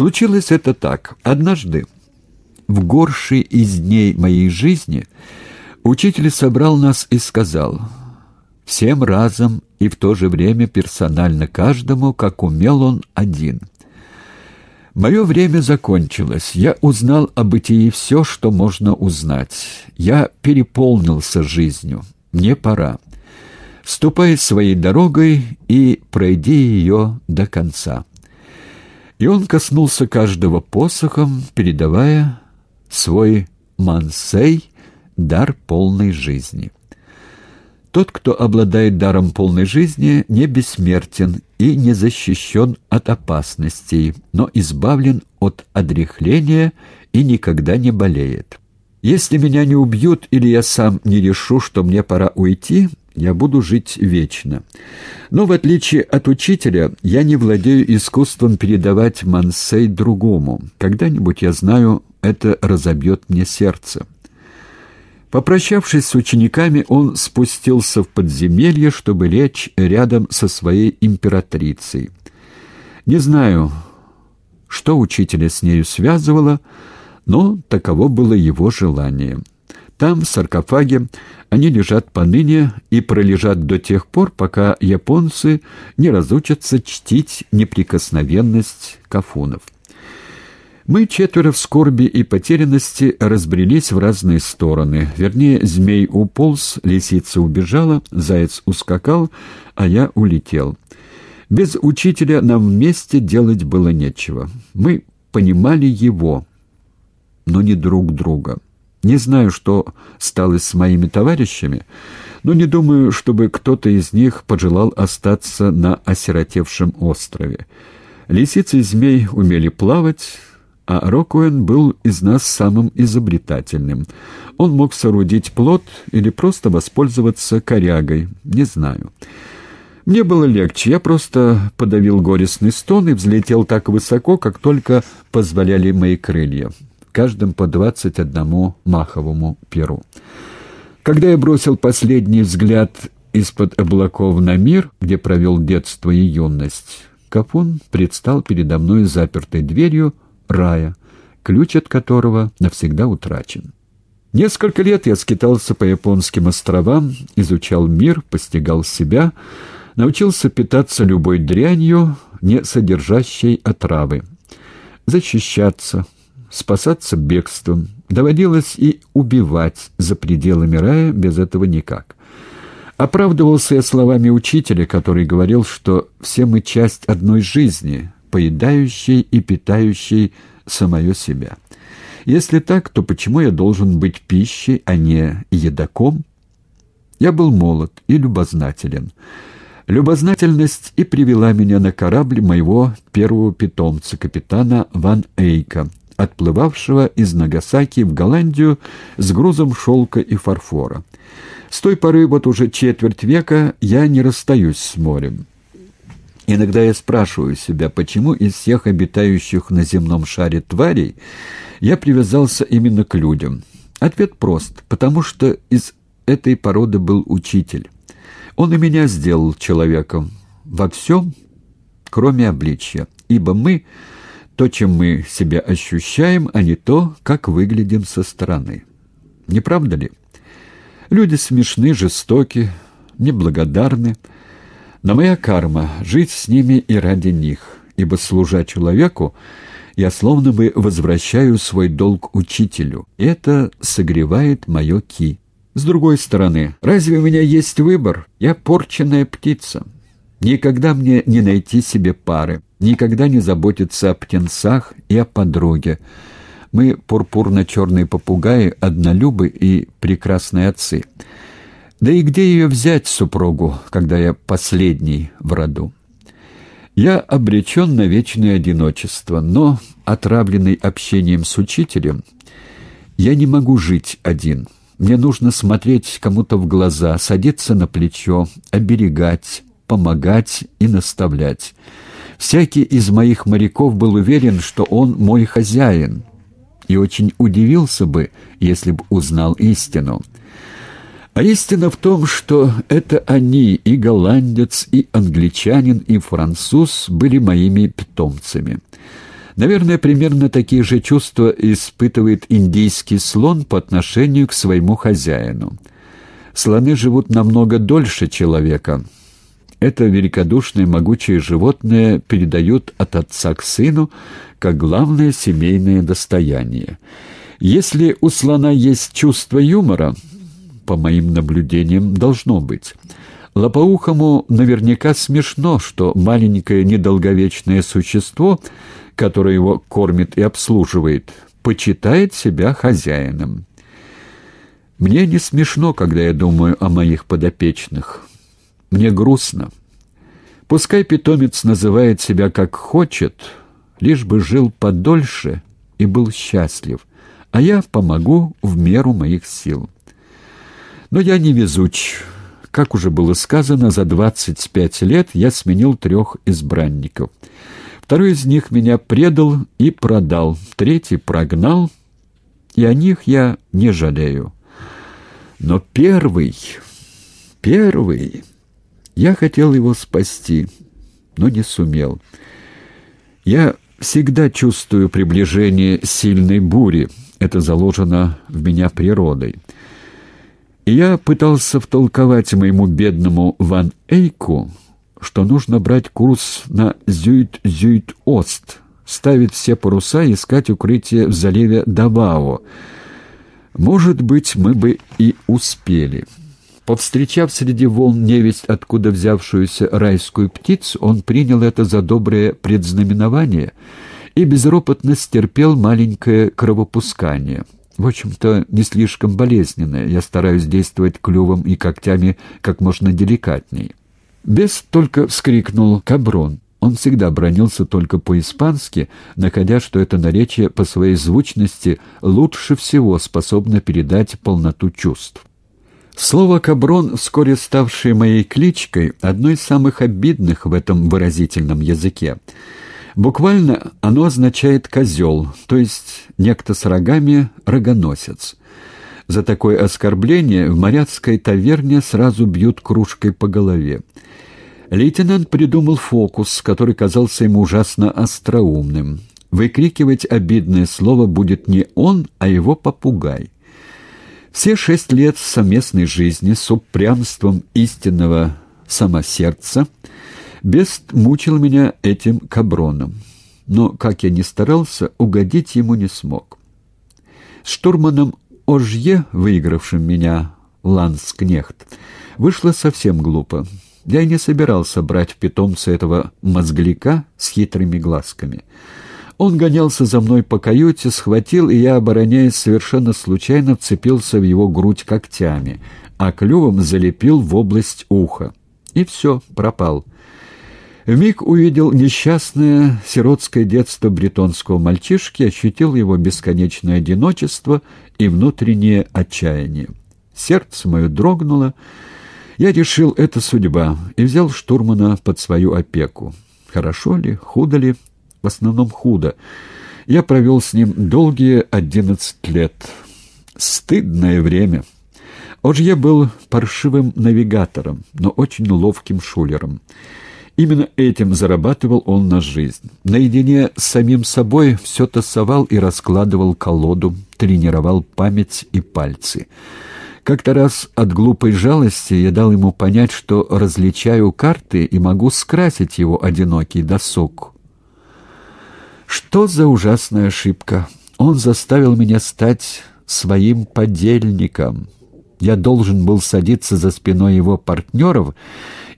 Случилось это так. Однажды, в горший из дней моей жизни, учитель собрал нас и сказал, всем разом и в то же время персонально каждому, как умел он один. Мое время закончилось. Я узнал о бытии все, что можно узнать. Я переполнился жизнью. Мне пора. Ступай своей дорогой и пройди ее до конца. И он коснулся каждого посохом, передавая свой мансей, дар полной жизни. Тот, кто обладает даром полной жизни, не бессмертен и не защищен от опасностей, но избавлен от одряхления и никогда не болеет. Если меня не убьют или я сам не решу, что мне пора уйти, я буду жить вечно. Но в отличие от учителя, я не владею искусством передавать мансей другому. Когда-нибудь, я знаю, это разобьет мне сердце. Попрощавшись с учениками, он спустился в подземелье, чтобы лечь рядом со своей императрицей. Не знаю, что учителя с нею связывало, но таково было его желание. Там, в саркофаге, они лежат поныне и пролежат до тех пор, пока японцы не разучатся чтить неприкосновенность кафунов. Мы четверо в скорби и потерянности разбрелись в разные стороны. Вернее, змей уполз, лисица убежала, заяц ускакал, а я улетел. Без учителя нам вместе делать было нечего. Мы понимали его, но не друг друга. Не знаю, что стало с моими товарищами, но не думаю, чтобы кто-то из них пожелал остаться на осиротевшем острове. Лисицы и змей умели плавать, а Рокуэн был из нас самым изобретательным. Он мог соорудить плод или просто воспользоваться корягой, не знаю. Мне было легче, я просто подавил горестный стон и взлетел так высоко, как только позволяли мои крылья каждым по двадцать одному маховому перу. Когда я бросил последний взгляд из-под облаков на мир, где провел детство и юность, Капун предстал передо мной запертой дверью рая, ключ от которого навсегда утрачен. Несколько лет я скитался по японским островам, изучал мир, постигал себя, научился питаться любой дрянью, не содержащей отравы, защищаться, спасаться бегством, доводилось и убивать за пределами рая без этого никак. Оправдывался я словами учителя, который говорил, что все мы часть одной жизни, поедающей и питающей самое себя. Если так, то почему я должен быть пищей, а не едоком? Я был молод и любознателен. Любознательность и привела меня на корабль моего первого питомца, капитана Ван Эйка, отплывавшего из Нагасаки в Голландию с грузом шелка и фарфора. С той поры, вот уже четверть века, я не расстаюсь с морем. Иногда я спрашиваю себя, почему из всех обитающих на земном шаре тварей я привязался именно к людям. Ответ прост, потому что из этой породы был учитель. Он и меня сделал человеком во всем, кроме обличья, ибо мы то, чем мы себя ощущаем, а не то, как выглядим со стороны. Не правда ли? Люди смешны, жестоки, неблагодарны, но моя карма — жить с ними и ради них, ибо, служа человеку, я словно бы возвращаю свой долг учителю, это согревает мое ки. С другой стороны, разве у меня есть выбор? Я порченная птица. Никогда мне не найти себе пары никогда не заботится о птенцах и о подруге. Мы пурпурно-черные попугаи, однолюбы и прекрасные отцы. Да и где ее взять, супругу, когда я последний в роду? Я обречен на вечное одиночество, но, отравленный общением с учителем, я не могу жить один. Мне нужно смотреть кому-то в глаза, садиться на плечо, оберегать, помогать и наставлять. Всякий из моих моряков был уверен, что он мой хозяин, и очень удивился бы, если бы узнал истину. А истина в том, что это они, и голландец, и англичанин, и француз, были моими питомцами. Наверное, примерно такие же чувства испытывает индийский слон по отношению к своему хозяину. Слоны живут намного дольше человека. Это великодушное могучее животное передают от отца к сыну как главное семейное достояние. Если у слона есть чувство юмора, по моим наблюдениям, должно быть. Лопоухому наверняка смешно, что маленькое недолговечное существо, которое его кормит и обслуживает, почитает себя хозяином. Мне не смешно, когда я думаю о моих подопечных. Мне грустно. Пускай питомец называет себя как хочет, лишь бы жил подольше и был счастлив, а я помогу в меру моих сил. Но я не везуч. Как уже было сказано, за 25 лет я сменил трех избранников. Второй из них меня предал и продал, третий прогнал, и о них я не жалею. Но первый, первый... Я хотел его спасти, но не сумел. Я всегда чувствую приближение сильной бури. Это заложено в меня природой. И я пытался втолковать моему бедному Ван Эйку, что нужно брать курс на Зюит-Зюит-Ост, ставить все паруса и искать укрытие в заливе Давао. Может быть, мы бы и успели». Повстречав среди волн невесть, откуда взявшуюся райскую птицу, он принял это за доброе предзнаменование и безропотно стерпел маленькое кровопускание. В общем-то, не слишком болезненное. Я стараюсь действовать клювом и когтями как можно деликатнее. Бес только вскрикнул «Каброн». Он всегда бронился только по-испански, находя, что это наречие по своей звучности лучше всего способно передать полноту чувств. Слово «каброн», вскоре ставшее моей кличкой, одно из самых обидных в этом выразительном языке. Буквально оно означает «козел», то есть некто с рогами — рогоносец. За такое оскорбление в моряцкой таверне сразу бьют кружкой по голове. Лейтенант придумал фокус, который казался ему ужасно остроумным. Выкрикивать обидное слово будет не он, а его попугай. Все шесть лет совместной жизни с упрямством истинного самосердца Бест мучил меня этим каброном. Но, как я ни старался, угодить ему не смог. С штурманом Ожье, выигравшим меня, Ланскнехт, вышло совсем глупо. Я и не собирался брать в питомца этого мозгляка с хитрыми глазками. Он гонялся за мной по каюте, схватил, и я, обороняясь совершенно случайно, вцепился в его грудь когтями, а клювом залепил в область уха. И все, пропал. Вмиг увидел несчастное сиротское детство бретонского мальчишки, ощутил его бесконечное одиночество и внутреннее отчаяние. Сердце мое дрогнуло. Я решил, это судьба, и взял штурмана под свою опеку. Хорошо ли, худо ли, в основном худо. Я провел с ним долгие одиннадцать лет. Стыдное время. Ожье был паршивым навигатором, но очень ловким шулером. Именно этим зарабатывал он на жизнь. Наедине с самим собой все тасовал и раскладывал колоду, тренировал память и пальцы. Как-то раз от глупой жалости я дал ему понять, что различаю карты и могу скрасить его одинокий досуг. Что за ужасная ошибка! Он заставил меня стать своим подельником. Я должен был садиться за спиной его партнеров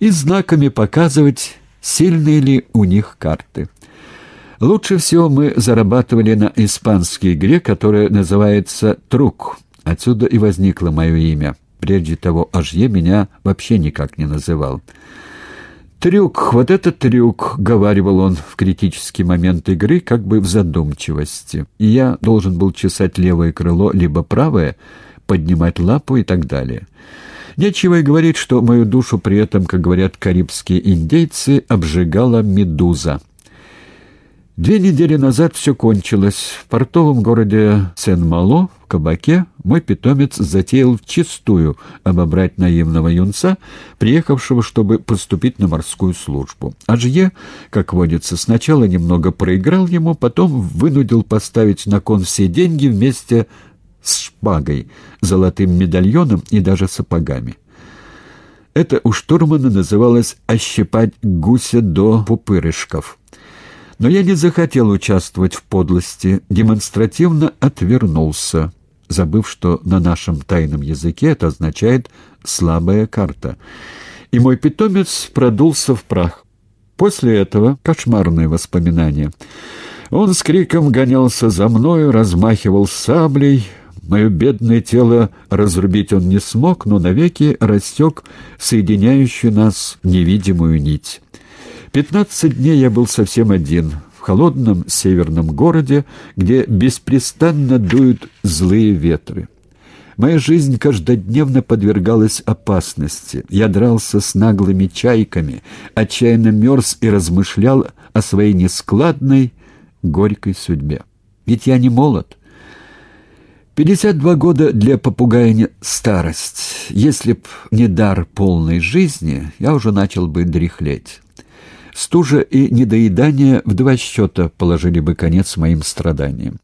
и знаками показывать, сильные ли у них карты. Лучше всего мы зарабатывали на испанской игре, которая называется «Трук». Отсюда и возникло мое имя. Прежде того, Ажье меня вообще никак не называл. «Трюк, вот это трюк», — говаривал он в критический момент игры, как бы в задумчивости. И я должен был чесать левое крыло, либо правое, поднимать лапу и так далее. Нечего и говорить, что мою душу при этом, как говорят карибские индейцы, обжигала медуза. Две недели назад все кончилось. В портовом городе Сен-Мало, в кабаке, мой питомец затеял вчистую обобрать наивного юнца, приехавшего, чтобы поступить на морскую службу. Ажье, как водится, сначала немного проиграл ему, потом вынудил поставить на кон все деньги вместе с шпагой, золотым медальоном и даже сапогами. Это у штурмана называлось «ощипать гуся до пупырышков». Но я не захотел участвовать в подлости, демонстративно отвернулся, забыв, что на нашем тайном языке это означает «слабая карта». И мой питомец продулся в прах. После этого кошмарные воспоминания. Он с криком гонялся за мною, размахивал саблей. Мое бедное тело разрубить он не смог, но навеки растек соединяющую нас невидимую нить. Пятнадцать дней я был совсем один, в холодном северном городе, где беспрестанно дуют злые ветры. Моя жизнь каждодневно подвергалась опасности. Я дрался с наглыми чайками, отчаянно мерз и размышлял о своей нескладной, горькой судьбе. Ведь я не молод. Пятьдесят два года для попугая не старость. Если б не дар полной жизни, я уже начал бы дряхлеть. Стужа и недоедание в два счета положили бы конец моим страданиям.